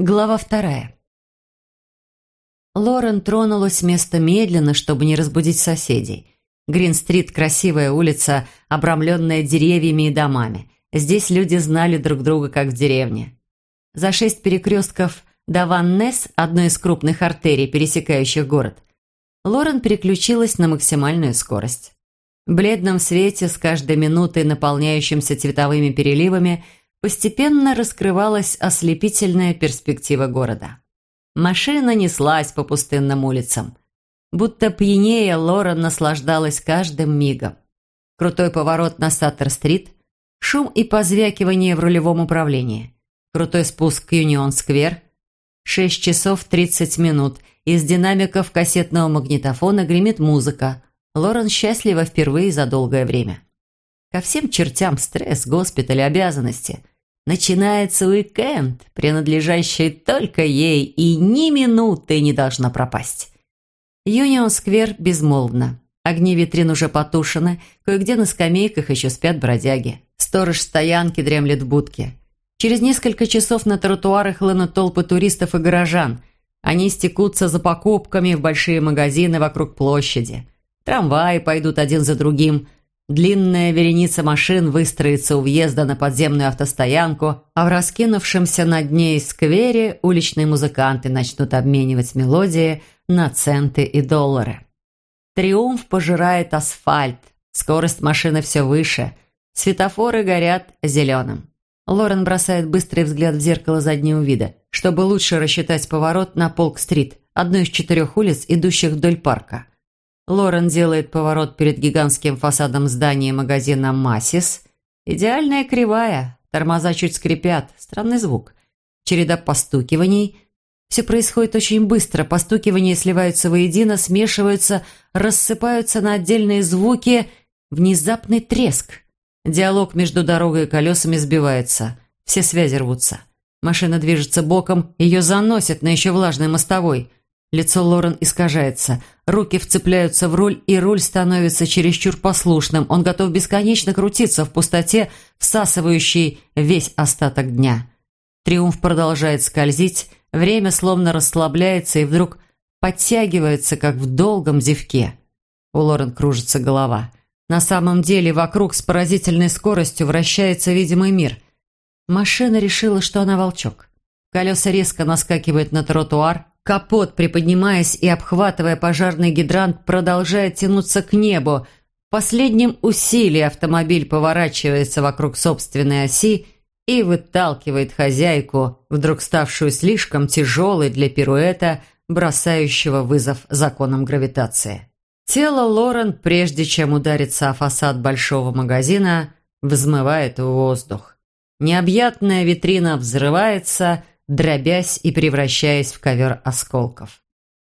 Глава вторая. Лорен тронулась с места медленно, чтобы не разбудить соседей. Грин-стрит – красивая улица, обрамленная деревьями и домами. Здесь люди знали друг друга, как в деревне. За шесть перекрестков до Ван-Несс, одной из крупных артерий, пересекающих город, Лорен переключилась на максимальную скорость. В бледном свете, с каждой минутой наполняющимся цветовыми переливами – постепенно раскрывалась ослепительная перспектива города. Машина неслась по пустынным улицам. Будто пьянее Лора наслаждалась каждым мигом. Крутой поворот на Саттер-стрит, шум и позвякивание в рулевом управлении, крутой спуск к Юнион-сквер, 6 часов 30 минут, из динамиков кассетного магнитофона гремит музыка. Лорен счастлива впервые за долгое время. Ко всем чертям стресс, госпиталь, обязанности. Начинается уикенд, принадлежащий только ей, и ни минуты не должна пропасть. Юнион-сквер безмолвно. Огни витрин уже потушены, кое-где на скамейках еще спят бродяги. Сторож стоянки дремлет в будке. Через несколько часов на тротуарах хлынут толпы туристов и горожан. Они стекутся за покупками в большие магазины вокруг площади. Трамваи пойдут один за другим – Длинная вереница машин выстроится у въезда на подземную автостоянку, а в раскинувшемся над ней сквере уличные музыканты начнут обменивать мелодии на центы и доллары. Триумф пожирает асфальт, скорость машины все выше, светофоры горят зеленым. Лорен бросает быстрый взгляд в зеркало заднего вида, чтобы лучше рассчитать поворот на Полк-стрит, одну из четырех улиц, идущих вдоль парка – Лорен делает поворот перед гигантским фасадом здания магазина «Массис». Идеальная кривая, тормоза чуть скрипят, странный звук. Череда постукиваний. Все происходит очень быстро, постукивания сливаются воедино, смешиваются, рассыпаются на отдельные звуки. Внезапный треск. Диалог между дорогой и колесами сбивается. Все связи рвутся. Машина движется боком, ее заносит на еще влажной мостовой – Лицо Лорен искажается. Руки вцепляются в руль, и руль становится чересчур послушным. Он готов бесконечно крутиться в пустоте, всасывающей весь остаток дня. Триумф продолжает скользить, время словно расслабляется и вдруг подтягивается, как в долгом зевке. У Лорен кружится голова. На самом деле вокруг с поразительной скоростью вращается видимый мир. Машина решила, что она волчок. Колеса резко наскакивают на тротуар, Капот, приподнимаясь и обхватывая пожарный гидрант, продолжает тянуться к небу. В последнем усилии автомобиль поворачивается вокруг собственной оси и выталкивает хозяйку, вдруг ставшую слишком тяжелой для пируэта, бросающего вызов законам гравитации. Тело Лорен, прежде чем удариться о фасад большого магазина, взмывает в воздух. Необъятная витрина взрывается – дробясь и превращаясь в ковер осколков.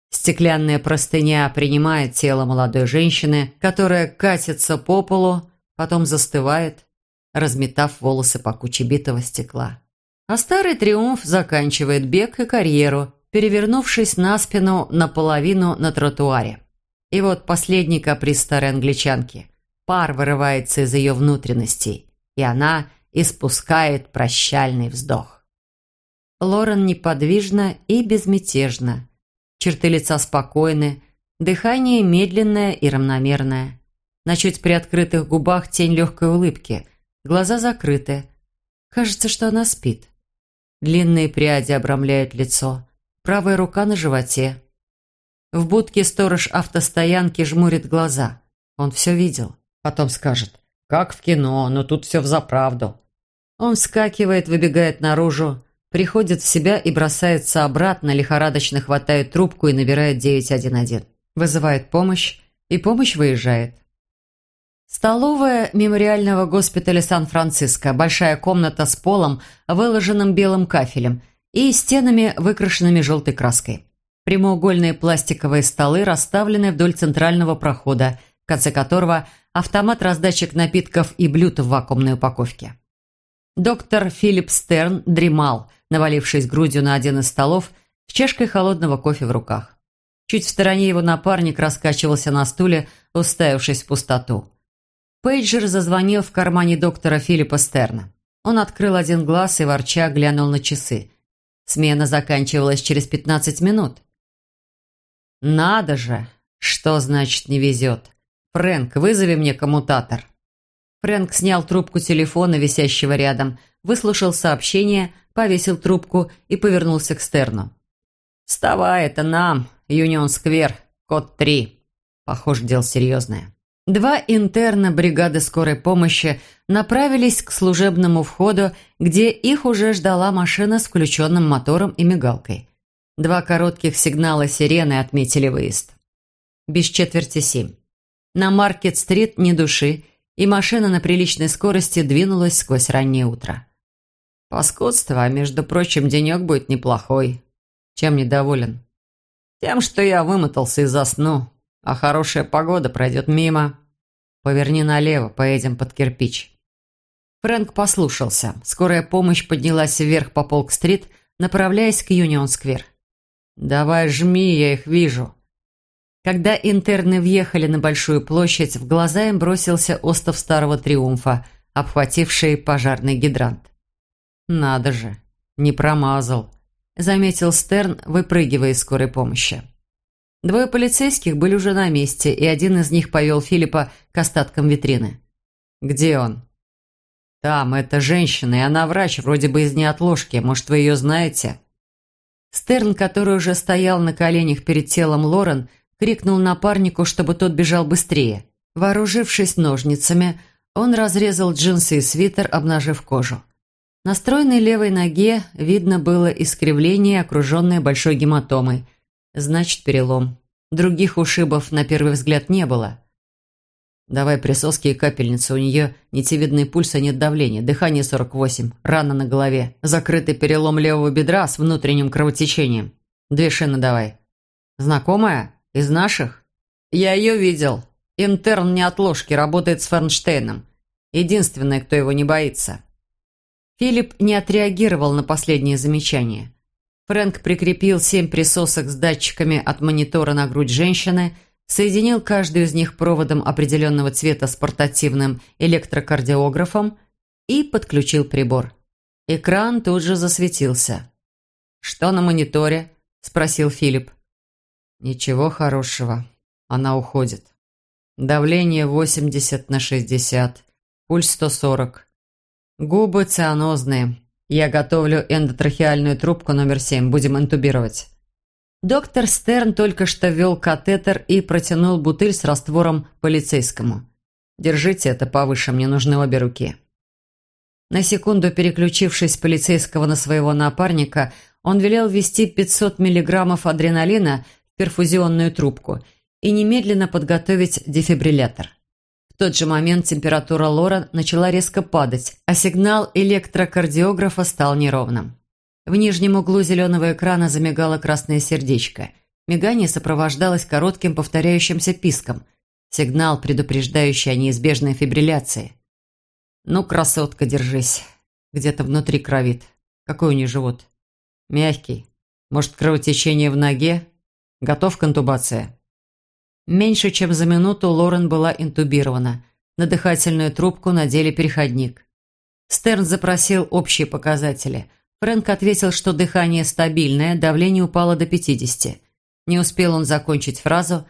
Стеклянная простыня принимает тело молодой женщины, которая катится по полу, потом застывает, разметав волосы по куче битого стекла. А старый триумф заканчивает бег и карьеру, перевернувшись на спину наполовину на тротуаре. И вот последний каприз старой англичанки. Пар вырывается из ее внутренностей, и она испускает прощальный вздох. Лорен неподвижна и безмятежна. Черты лица спокойны, дыхание медленное и равномерное. На чуть приоткрытых губах тень легкой улыбки, глаза закрыты. Кажется, что она спит. Длинные пряди обрамляют лицо, правая рука на животе. В будке сторож автостоянки жмурит глаза. Он все видел. Потом скажет, как в кино, но тут все взаправду. Он вскакивает, выбегает наружу, приходит в себя и бросается обратно, лихорадочно хватает трубку и набирает 911. Вызывает помощь, и помощь выезжает. Столовая мемориального госпиталя Сан-Франциско, большая комната с полом, выложенным белым кафелем и стенами, выкрашенными желтой краской. Прямоугольные пластиковые столы расставлены вдоль центрального прохода, в конце которого автомат раздатчик напитков и блюд в вакуумной упаковке. Доктор Филипп Стерн дремал, навалившись грудью на один из столов с чашкой холодного кофе в руках. Чуть в стороне его напарник раскачивался на стуле, уставившись в пустоту. Пейджер зазвонил в кармане доктора Филиппа Стерна. Он открыл один глаз и, ворча, глянул на часы. Смена заканчивалась через 15 минут. «Надо же! Что значит не везет? Фрэнк, вызови мне коммутатор». Фрэнк снял трубку телефона, висящего рядом, выслушал сообщение, повесил трубку и повернулся к Стерну. «Вставай, это нам, Юнион-сквер, код 3». Похоже, дело серьезное. Два интерна бригады скорой помощи направились к служебному входу, где их уже ждала машина с включенным мотором и мигалкой. Два коротких сигнала сирены отметили выезд. Без четверти семь. На Маркет-стрит ни души, и машина на приличной скорости двинулась сквозь раннее утро. «Паскудство, а между прочим, денек будет неплохой. Чем недоволен?» «Тем, что я вымотался и засну, а хорошая погода пройдет мимо. Поверни налево, поедем под кирпич». Фрэнк послушался. Скорая помощь поднялась вверх по Полк-стрит, направляясь к Юнион-сквер. «Давай жми, я их вижу». Когда интерны въехали на Большую площадь, в глаза им бросился остов Старого Триумфа, обхвативший пожарный гидрант. «Надо же, не промазал», – заметил Стерн, выпрыгивая из скорой помощи. Двое полицейских были уже на месте, и один из них повел Филиппа к остаткам витрины. «Где он?» «Там, это женщина, и она врач, вроде бы из неотложки. Может, вы ее знаете?» Стерн, который уже стоял на коленях перед телом Лорен, крикнул напарнику, чтобы тот бежал быстрее. Вооружившись ножницами, он разрезал джинсы и свитер, обнажив кожу. На стройной левой ноге видно было искривление, окруженное большой гематомой. Значит, перелом. Других ушибов на первый взгляд не было. Давай присоски и капельницу. У нее нитевидный пульс, а нет давления. Дыхание 48. Рана на голове. Закрытый перелом левого бедра с внутренним кровотечением. Две шины давай. Знакомая? Из наших? Я ее видел. Интерн неотложки, работает с Фернштейном. Единственная, кто его не боится. Филипп не отреагировал на последнее замечание. Фрэнк прикрепил семь присосок с датчиками от монитора на грудь женщины, соединил каждую из них проводом определенного цвета с портативным электрокардиографом и подключил прибор. Экран тут же засветился. «Что на мониторе?» – спросил Филипп. «Ничего хорошего. Она уходит. Давление 80 на 60, пульс 140. Губы цианозные. Я готовлю эндотрахеальную трубку номер семь. Будем интубировать. Доктор Стерн только что ввел катетер и протянул бутыль с раствором полицейскому. «Держите это повыше, мне нужны обе руки». На секунду переключившись полицейского на своего напарника, он велел ввести 500 миллиграммов адреналина в перфузионную трубку и немедленно подготовить дефибриллятор. В тот же момент температура Лора начала резко падать, а сигнал электрокардиографа стал неровным. В нижнем углу зеленого экрана замигало красное сердечко. Мигание сопровождалось коротким повторяющимся писком. Сигнал, предупреждающий о неизбежной фибрилляции. «Ну, красотка, держись. Где-то внутри кровит. Какой у нее живот?» «Мягкий. Может, кровотечение в ноге? Готов к интубации?» Меньше чем за минуту Лорен была интубирована. На дыхательную трубку надели переходник. Стерн запросил общие показатели. Фрэнк ответил, что дыхание стабильное, давление упало до 50. Не успел он закончить фразу,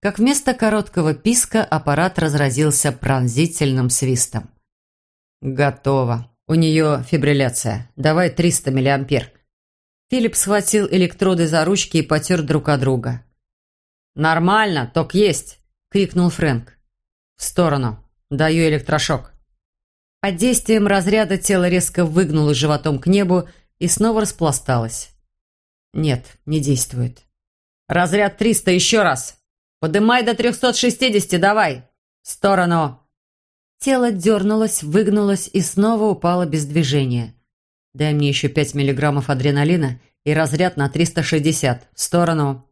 как вместо короткого писка аппарат разразился пронзительным свистом. «Готово. У нее фибрилляция. Давай 300 миллиампер». Филипп схватил электроды за ручки и потер друг от друга. «Нормально, ток есть!» – крикнул Фрэнк. «В сторону. Даю электрошок». Под действием разряда тело резко выгнуло животом к небу и снова распласталось. «Нет, не действует». «Разряд 300 еще раз! Подымай до 360, давай! В сторону!» Тело дернулось, выгнулось и снова упало без движения. «Дай мне еще 5 миллиграммов адреналина и разряд на 360. В сторону!»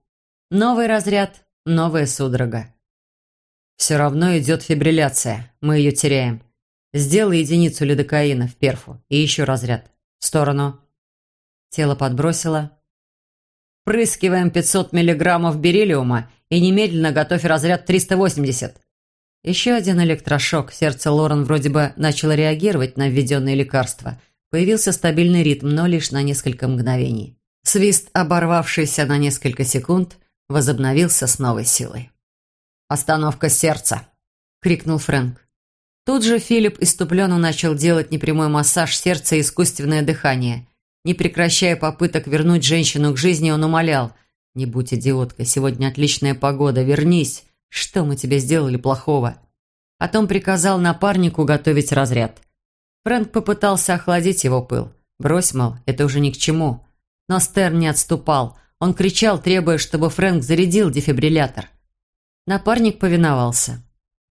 Новый разряд, новая судорога. Все равно идет фибрилляция. Мы ее теряем. Сделай единицу лидокаина в перфу. И еще разряд. В сторону. Тело подбросило. Прыскиваем 500 миллиграммов бериллиума и немедленно готовь разряд 380. Еще один электрошок. Сердце Лорен вроде бы начало реагировать на введенные лекарства. Появился стабильный ритм, но лишь на несколько мгновений. Свист, оборвавшийся на несколько секунд, возобновился с новой силой. «Остановка сердца!» – крикнул Фрэнк. Тут же Филипп иступленно начал делать непрямой массаж сердца и искусственное дыхание. Не прекращая попыток вернуть женщину к жизни, он умолял. «Не будь идиоткой, сегодня отличная погода, вернись! Что мы тебе сделали плохого?» Потом приказал напарнику готовить разряд. Фрэнк попытался охладить его пыл. Брось, мол, это уже ни к чему. Но Стерн не отступал. Он кричал, требуя, чтобы Фрэнк зарядил дефибриллятор. Напарник повиновался.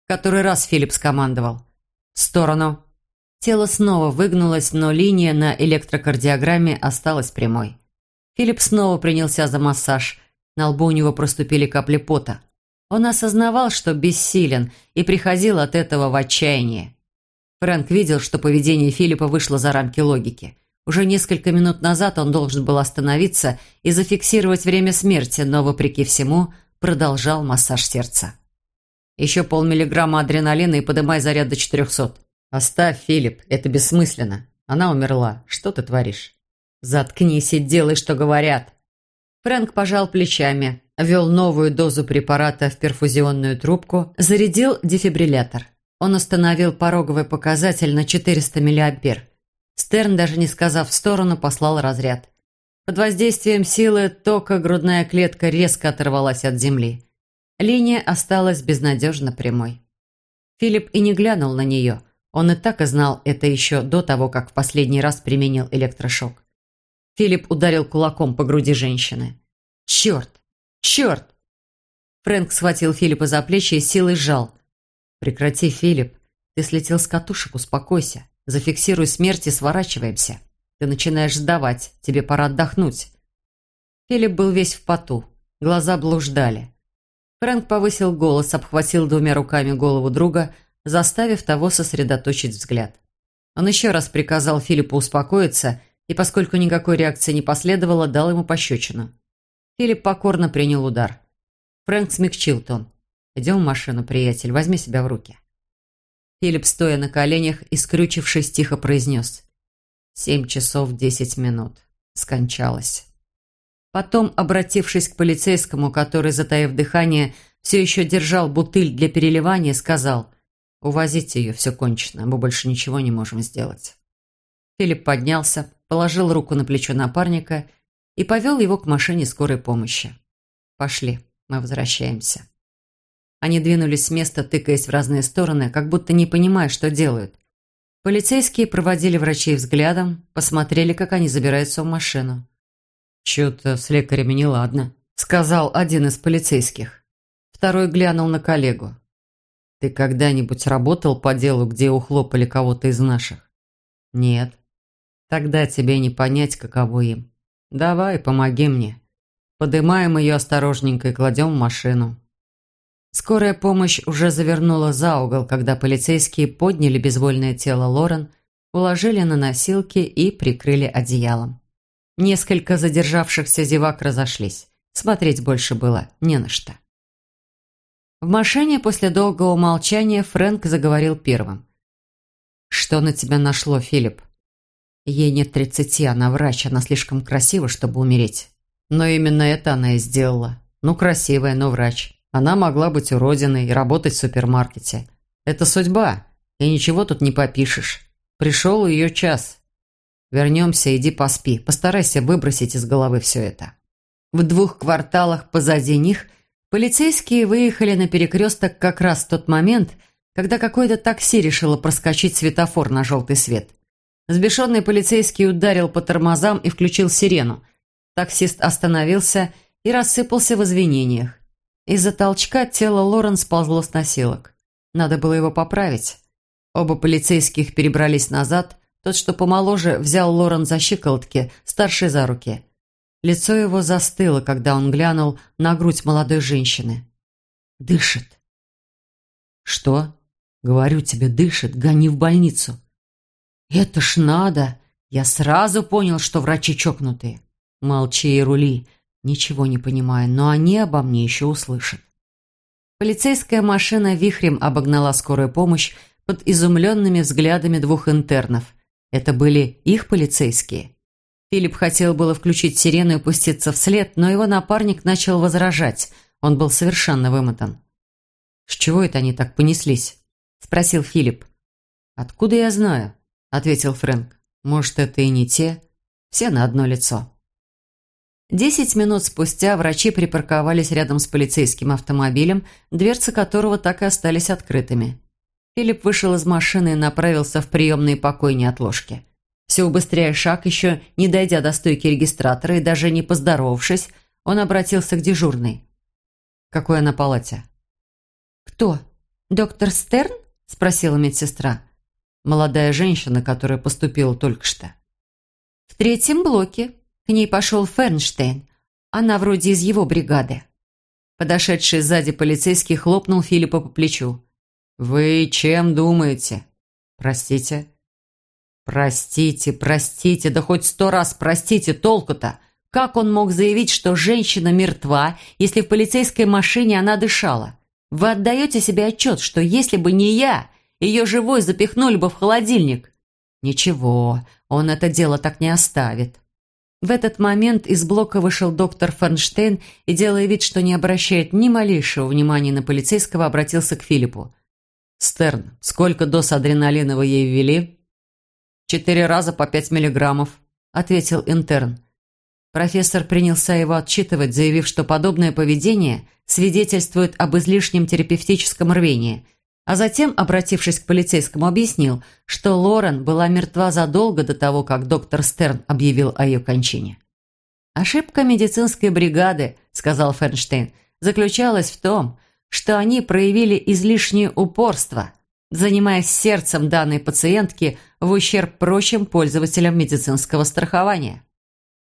Который раз Филипп скомандовал. «В сторону!» Тело снова выгнулось, но линия на электрокардиограмме осталась прямой. Филипп снова принялся за массаж. На лбу у него проступили капли пота. Он осознавал, что бессилен, и приходил от этого в отчаяние. Фрэнк видел, что поведение Филиппа вышло за рамки логики. Уже несколько минут назад он должен был остановиться и зафиксировать время смерти, но, вопреки всему, продолжал массаж сердца. Еще полмиллиграмма адреналина и подымай заряд до четырехсот. Оставь, Филипп, это бессмысленно. Она умерла. Что ты творишь? Заткнись и делай, что говорят. Фрэнк пожал плечами, ввел новую дозу препарата в перфузионную трубку, зарядил дефибриллятор. Он установил пороговый показатель на 400 миллиампер. Стерн, даже не сказав в сторону, послал разряд. Под воздействием силы тока грудная клетка резко оторвалась от земли. Линия осталась безнадежно прямой. Филипп и не глянул на нее. Он и так и знал это еще до того, как в последний раз применил электрошок. Филипп ударил кулаком по груди женщины. «Черт! Черт!» Фрэнк схватил Филиппа за плечи и силой сжал. «Прекрати, Филипп. Ты слетел с катушек, успокойся. Зафиксируй смерть и сворачиваемся. Ты начинаешь сдавать, тебе пора отдохнуть». Филипп был весь в поту. Глаза блуждали. Фрэнк повысил голос, обхватил двумя руками голову друга, заставив того сосредоточить взгляд. Он еще раз приказал Филиппу успокоиться, и поскольку никакой реакции не последовало, дал ему пощечину. Филипп покорно принял удар. Фрэнк смягчил тон. «Идем в машину, приятель, возьми себя в руки». Филипп, стоя на коленях и скрючившись, тихо произнес. «Семь часов десять минут. Скончалась». Потом, обратившись к полицейскому, который, затаив дыхание, все еще держал бутыль для переливания, сказал «Увозите ее, все кончено, мы больше ничего не можем сделать». Филипп поднялся, положил руку на плечо напарника и повел его к машине скорой помощи. «Пошли, мы возвращаемся». Они двинулись с места, тыкаясь в разные стороны, как будто не понимая, что делают. Полицейские проводили врачей взглядом, посмотрели, как они забираются в машину. «Чё-то с лекарями неладно», — сказал один из полицейских. Второй глянул на коллегу. «Ты когда-нибудь работал по делу, где ухлопали кого-то из наших?» «Нет». «Тогда тебе не понять, каково им. Давай, помоги мне. Подымаем ее осторожненько и кладем в машину». Скорая помощь уже завернула за угол, когда полицейские подняли безвольное тело Лорен, уложили на носилки и прикрыли одеялом. Несколько задержавшихся зевак разошлись. Смотреть больше было не на что. В машине после долгого молчания Фрэнк заговорил первым. «Что на тебя нашло, Филипп?» «Ей нет тридцати, она врач, она слишком красива, чтобы умереть». Но именно это она и сделала. Ну, красивая, но врач. Она могла быть уродиной и работать в супермаркете. Это судьба, и ничего тут не попишешь. Пришел ее час. Вернемся, иди поспи. Постарайся выбросить из головы все это». В двух кварталах позади них полицейские выехали на перекресток как раз в тот момент, когда какое-то такси решило проскочить светофор на желтый свет. Сбешенный полицейский ударил по тормозам и включил сирену. Таксист остановился и рассыпался в извинениях. Из-за толчка тело Лорен сползло с носилок. Надо было его поправить. Оба полицейских перебрались назад – тот, что помоложе, взял Лорен за щиколотки, старший за руки. Лицо его застыло, когда он глянул на грудь молодой женщины. «Дышит». «Что?» «Говорю тебе, дышит, гони в больницу». «Это ж надо! Я сразу понял, что врачи чокнутые». «Молчи и рули. Ничего не понимаю, но они обо мне еще услышат». Полицейская машина вихрем обогнала скорую помощь под изумленными взглядами двух интернов – Это были их полицейские. Филипп хотел было включить сирену и пуститься вслед, но его напарник начал возражать. Он был совершенно вымотан. «С чего это они так понеслись?» – спросил Филипп. «Откуда я знаю?» – ответил Фрэнк. «Может, это и не те? Все на одно лицо». Десять минут спустя врачи припарковались рядом с полицейским автомобилем, дверцы которого так и остались открытыми. Филипп вышел из машины и направился в приемный покой неотложки. Все убыстряя шаг, еще не дойдя до стойки регистратора и даже не поздоровавшись, он обратился к дежурной. «Какой она палате?» «Кто? Доктор Стерн?» – спросила медсестра. Молодая женщина, которая поступила только что. «В третьем блоке. К ней пошел Фернштейн. Она вроде из его бригады». Подошедший сзади полицейский хлопнул Филиппа по плечу. «Вы чем думаете?» «Простите?» «Простите, простите, да хоть сто раз простите, толку-то! Как он мог заявить, что женщина мертва, если в полицейской машине она дышала? Вы отдаете себе отчет, что если бы не я, ее живой запихнули бы в холодильник?» «Ничего, он это дело так не оставит». В этот момент из блока вышел доктор Фернштейн и, делая вид, что не обращает ни малейшего внимания на полицейского, обратился к Филиппу. «Стерн, сколько доз адреналина вы ей ввели?» «Четыре раза по пять миллиграммов», – ответил интерн. Профессор принялся его отчитывать, заявив, что подобное поведение свидетельствует об излишнем терапевтическом рвении, а затем, обратившись к полицейскому, объяснил, что Лорен была мертва задолго до того, как доктор Стерн объявил о ее кончине. «Ошибка медицинской бригады», – сказал Фернштейн, – заключалась в том, что они проявили излишнее упорство – занимаясь сердцем данной пациентки в ущерб прочим пользователям медицинского страхования.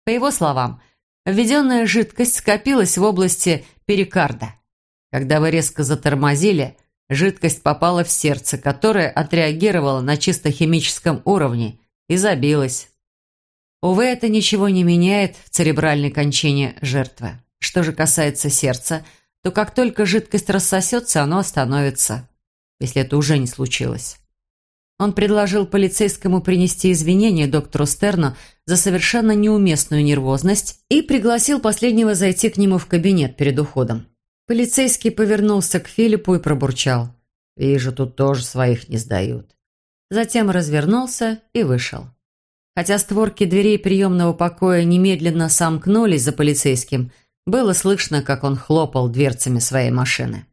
По его словам, введенная жидкость скопилась в области перикарда. Когда вы резко затормозили, жидкость попала в сердце, которое отреагировало на чисто химическом уровне и забилось. Увы, это ничего не меняет в церебральной кончине жертвы. Что же касается сердца, то как только жидкость рассосется, оно остановится если это уже не случилось. Он предложил полицейскому принести извинения доктору Стерну за совершенно неуместную нервозность и пригласил последнего зайти к нему в кабинет перед уходом. Полицейский повернулся к Филиппу и пробурчал. «Вижу, тут тоже своих не сдают». Затем развернулся и вышел. Хотя створки дверей приемного покоя немедленно сомкнулись за полицейским, было слышно, как он хлопал дверцами своей машины.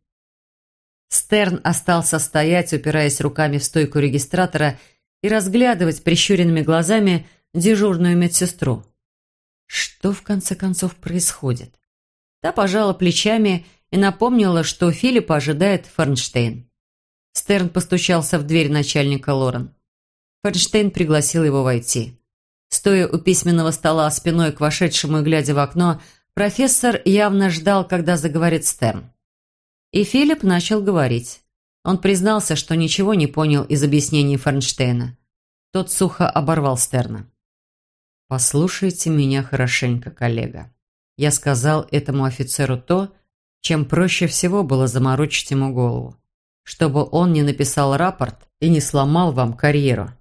Стерн остался стоять, упираясь руками в стойку регистратора и разглядывать прищуренными глазами дежурную медсестру. Что в конце концов происходит? Та пожала плечами и напомнила, что Филиппа ожидает Фернштейн. Стерн постучался в дверь начальника Лорен. Фернштейн пригласил его войти. Стоя у письменного стола спиной к вошедшему и глядя в окно, профессор явно ждал, когда заговорит Стерн. И Филипп начал говорить. Он признался, что ничего не понял из объяснений Фернштейна. Тот сухо оборвал Стерна. «Послушайте меня хорошенько, коллега. Я сказал этому офицеру то, чем проще всего было заморочить ему голову. Чтобы он не написал рапорт и не сломал вам карьеру.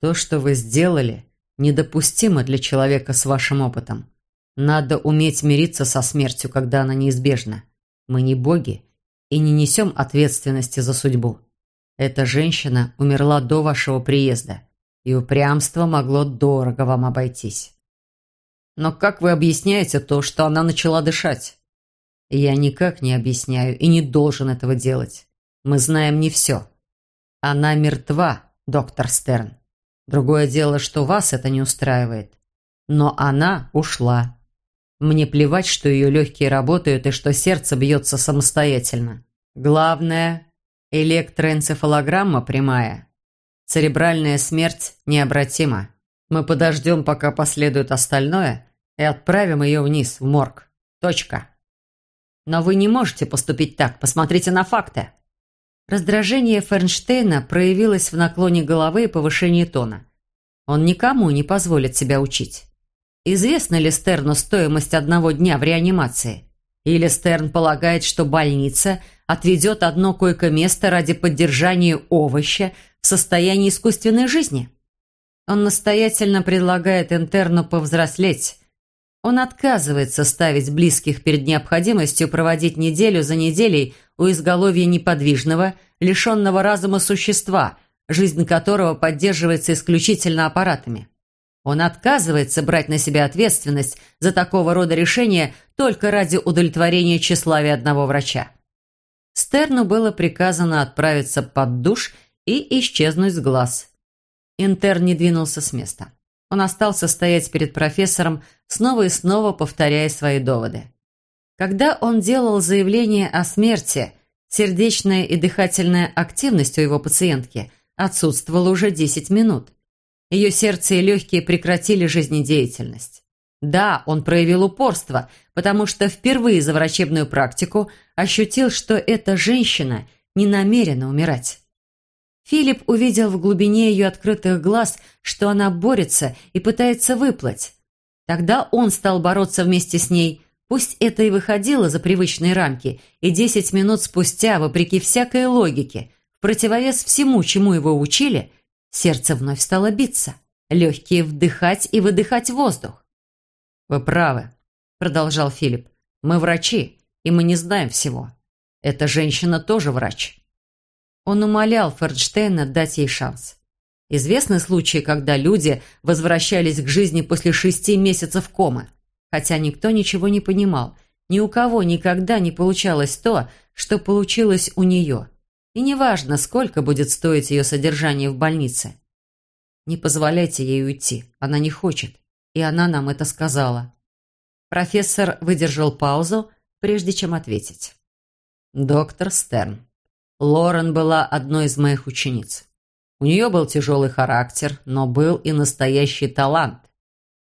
То, что вы сделали, недопустимо для человека с вашим опытом. Надо уметь мириться со смертью, когда она неизбежна. Мы не боги и не несем ответственности за судьбу. Эта женщина умерла до вашего приезда, и упрямство могло дорого вам обойтись. Но как вы объясняете то, что она начала дышать? Я никак не объясняю и не должен этого делать. Мы знаем не все. Она мертва, доктор Стерн. Другое дело, что вас это не устраивает. Но она ушла. Мне плевать, что ее легкие работают и что сердце бьется самостоятельно. Главное – электроэнцефалограмма прямая. Церебральная смерть необратима. Мы подождем, пока последует остальное, и отправим ее вниз, в морг. Точка. Но вы не можете поступить так. Посмотрите на факты. Раздражение Фернштейна проявилось в наклоне головы и повышении тона. Он никому не позволит себя учить. Известна ли Стерну стоимость одного дня в реанимации? Или Стерн полагает, что больница отведет одно койко-место ради поддержания овоща в состоянии искусственной жизни? Он настоятельно предлагает интерну повзрослеть. Он отказывается ставить близких перед необходимостью проводить неделю за неделей у изголовья неподвижного, лишенного разума существа, жизнь которого поддерживается исключительно аппаратами. Он отказывается брать на себя ответственность за такого рода решения только ради удовлетворения тщеславия одного врача. Стерну было приказано отправиться под душ и исчезнуть с глаз. Интерн не двинулся с места. Он остался стоять перед профессором, снова и снова повторяя свои доводы. Когда он делал заявление о смерти, сердечная и дыхательная активность у его пациентки отсутствовала уже 10 минут. Ее сердце и легкие прекратили жизнедеятельность. Да, он проявил упорство, потому что впервые за врачебную практику ощутил, что эта женщина не намерена умирать. Филипп увидел в глубине ее открытых глаз, что она борется и пытается выплыть. Тогда он стал бороться вместе с ней, пусть это и выходило за привычные рамки, и десять минут спустя, вопреки всякой логике, в противовес всему, чему его учили, сердце вновь стало биться, легкие вдыхать и выдыхать воздух. «Вы правы», — продолжал Филипп. «Мы врачи, и мы не знаем всего. Эта женщина тоже врач. Он умолял Фердштейна дать ей шанс. Известны случаи, когда люди возвращались к жизни после шести месяцев комы, хотя никто ничего не понимал, ни у кого никогда не получалось то, что получилось у нее. И неважно, сколько будет стоить ее содержание в больнице. Не позволяйте ей уйти, она не хочет, и она нам это сказала. Профессор выдержал паузу, прежде чем ответить. «Доктор Стерн, Лорен была одной из моих учениц. У нее был тяжелый характер, но был и настоящий талант.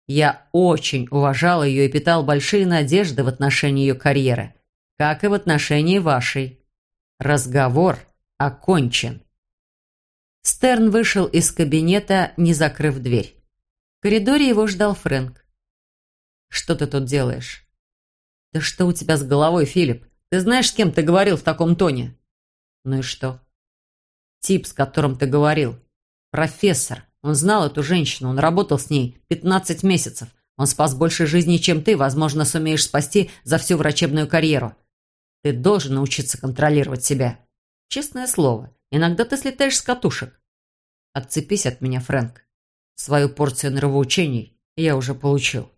Я очень уважал ее и питал большие надежды в отношении ее карьеры, как и в отношении вашей. Разговор окончен. Стерн вышел из кабинета, не закрыв дверь. В коридоре его ждал Фрэнк. «Что ты тут делаешь?» «Да что у тебя с головой, Филипп? Ты знаешь, с кем ты говорил в таком тоне?» Ну и что? Тип, с которым ты говорил. Профессор. Он знал эту женщину, он работал с ней 15 месяцев. Он спас больше жизней, чем ты, возможно, сумеешь спасти за всю врачебную карьеру. Ты должен научиться контролировать себя. Честное слово, иногда ты слетаешь с катушек. Отцепись от меня, Фрэнк. Свою порцию нравоучений я уже получил.